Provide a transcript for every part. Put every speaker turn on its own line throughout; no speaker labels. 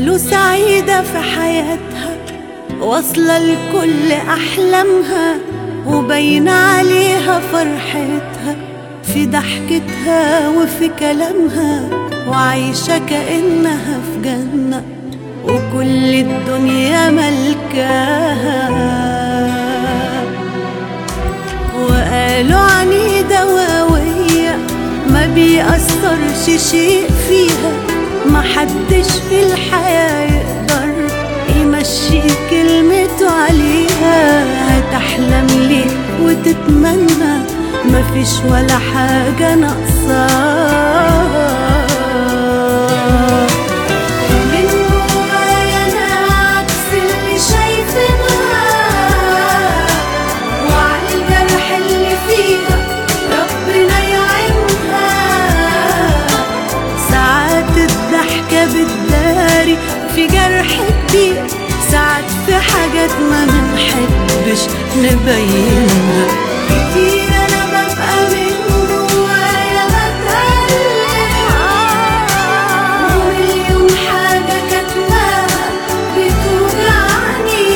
فيها في حياتها واصلة لكل أحلامها وبين عليها فرحتها. في ضحكتها وفي كلامها وعايشة كأنها في جنة وكل الدنيا ملكاها. وقالوا عنيدة وقوية ما بيأثرش شيء فيها. محدش في الحياة يقدر يمشي كلمته عليها. هتحلم ليه وتتمنى. مفيش ولا حاجة ناقصاها كبير ساعات في حاجات ما بنحبش نبينها. كتير أنا ببقى من جوايا حاجة بتوجعني.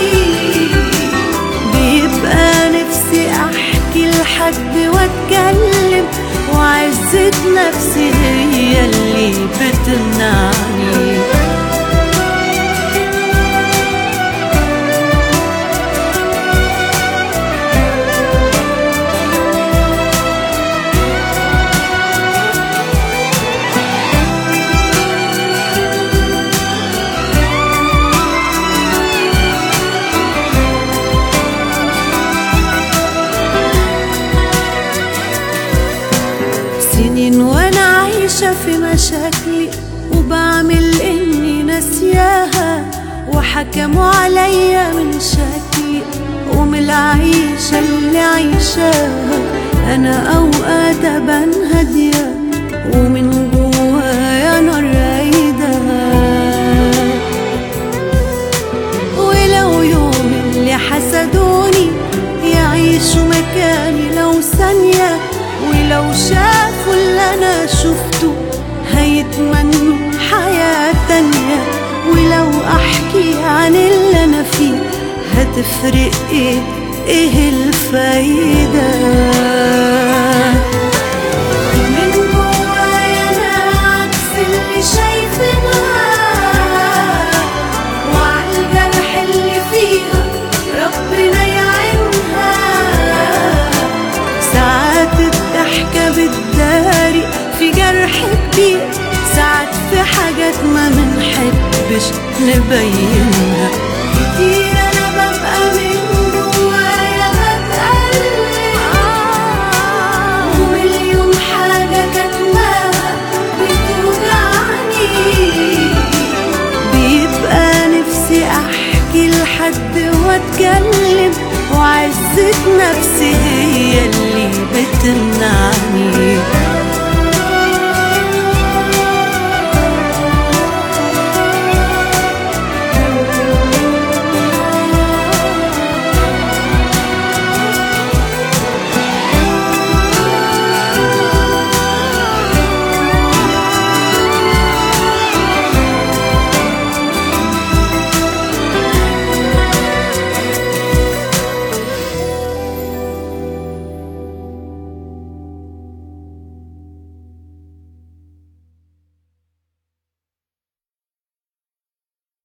بيبقى نفسي أحكي لحد وأتكلم وعزة نفسي هي اللي بتمنعني. وحكموا عليا من شكلي ومن العيشة اللي عايشاها. أنا اوقات ابان هادية ومن جوايا نار رايدة ولو يوم اللي حسدوني يعيشوا مكاني لو ثانية ولو شافوا اللي أنا شفته هيتمنوا حياة تانية بتداري في جرح كبير ساعات في حاجات ما منحبش نبينها. كتير وعزة نفسي هي اللي بتمنعني